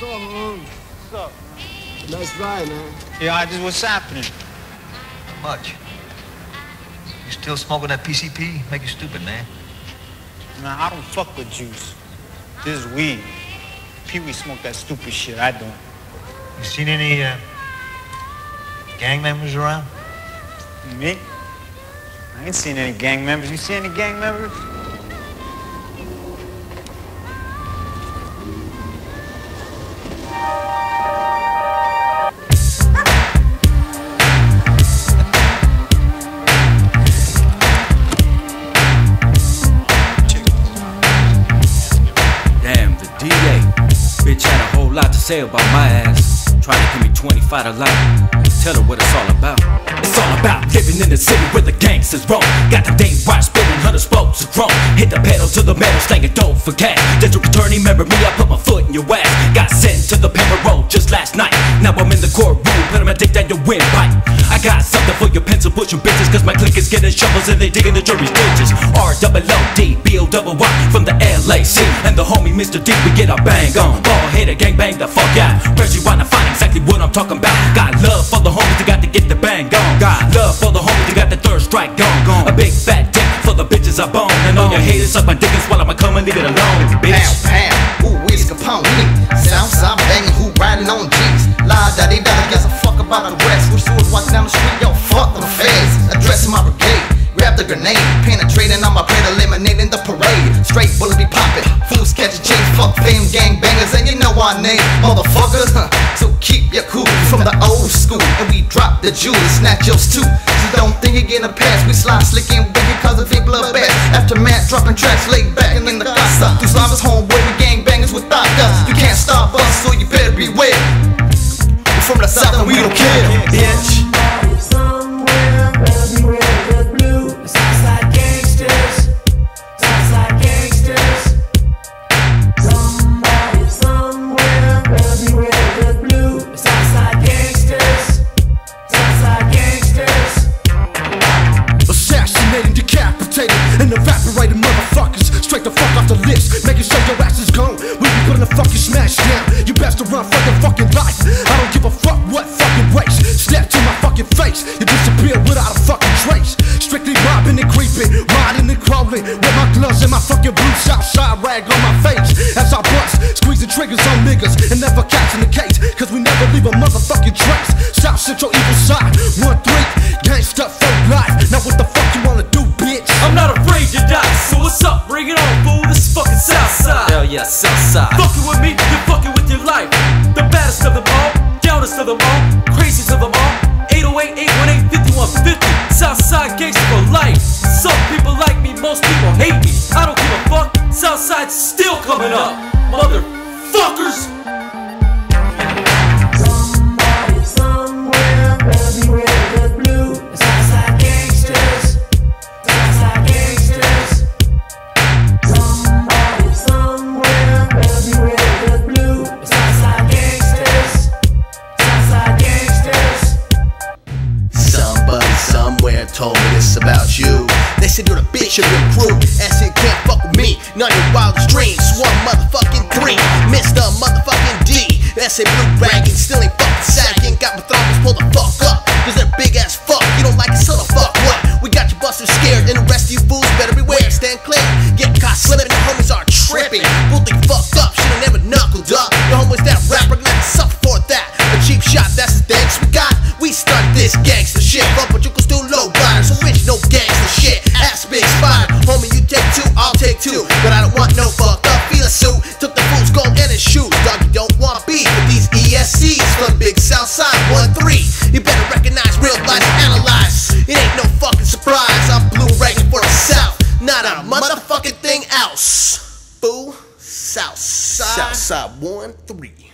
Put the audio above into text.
What's up, man? What's up? Nice ride, man. Yeah, I just what's happening? Much. You still smoking that PCP? Make you stupid, man. Nah, I don't fuck with juice. This is weed. Pee Wee smoke that stupid shit. I don't. You seen any uh, gang members around? Me? I ain't seen any gang members. You see any gang members? Lot to say about my ass. Trying to give me 25 to life. Tell her what it's all about. It's all about living in the city where the gangsters roam. Got the day right spinning, hundred spokes of chrome. Hit the pedal to the metal, slang don't forget. District attorney, remember me, I put my foot in your ass. Got sent to the paper road just last night. Now I'm in the courtroom, but I'ma down your windpipe. I got something for your pencil pushing bitches, cause my clique is getting shovels and they digging the jury's ditches. R double O D B O double Y from the LAC. And the homie Mr. D, we get our bang on. Ball header, gang bang the fuck out. Press you wanna find exactly what I'm talking about. Got love for the homies you got to get the bang on. Got love for the homies you got the third strike gone. A big fat dick for the bitches I bone. And all your haters suck my dick and swallow my cum and leave it alone, bitch. Pow, pow, who is Capone? Southside banging, who riding on G's? La da di da, guess a fuck about the rest. Who's who's walking down the street, yo, fuck them feds. My brigade, grab the grenade, penetrating on my plate, eliminating the parade. Straight bullets be popping, fools catching G's, fuck fame gang bangers, and you know our name, motherfuckers. Huh. So keep your cool from the old school, and we drop the jewels, snatch yours too. So don't think you're getting a pass, we slide slick and big because of people are bad. Aftermath dropping tracks, laid back in the casa. These lovers homeboy, we gang bangers and evaporating motherfuckers straight the fuck off the list. Making sure your ass is gone. We be putting a fucking smash down. You best to run for your fucking life. I don't give a fuck what fucking race. Snap to my fucking face. You disappear without a fucking trace. Strictly robbing and creeping, riding and crawling. With my gloves and my fucking blue Southside rag on my face. As I bust, squeezing triggers on niggas and never catching the case. Cause we never leave a motherfucking trace. South Central evil side, 1-3, what's up? Bring it on, fool. This is fucking Southside. Hell yeah, Southside. Fucking with me, you're fucking with your life. The baddest of them all, downest of them all, craziest of them all. 808 818 5150. Southside gangster for life. Some people like me, most people hate me. I don't give a fuck. Southside's still coming up. Motherfuckers! Told me this about you. They said you're the bitch of your crew. As it can't fuck with me. None of your wildest dreams. One motherfucking three. Mr. Motherfucking D. That's a blue bragging. Still ain't fucking sagging. Got my throbbers pull the fuck up. Cause they're big as fuck. You don't like it, so the fuck what? We got you busted scared. And the rest of you fools better beware. Stand clear. Get caught slipping. The homies are tripping. Think fucked up. Should've never knuckled up. The homies that rapper. Motherfucking thing else. Fool. Southside. Southside 1-3.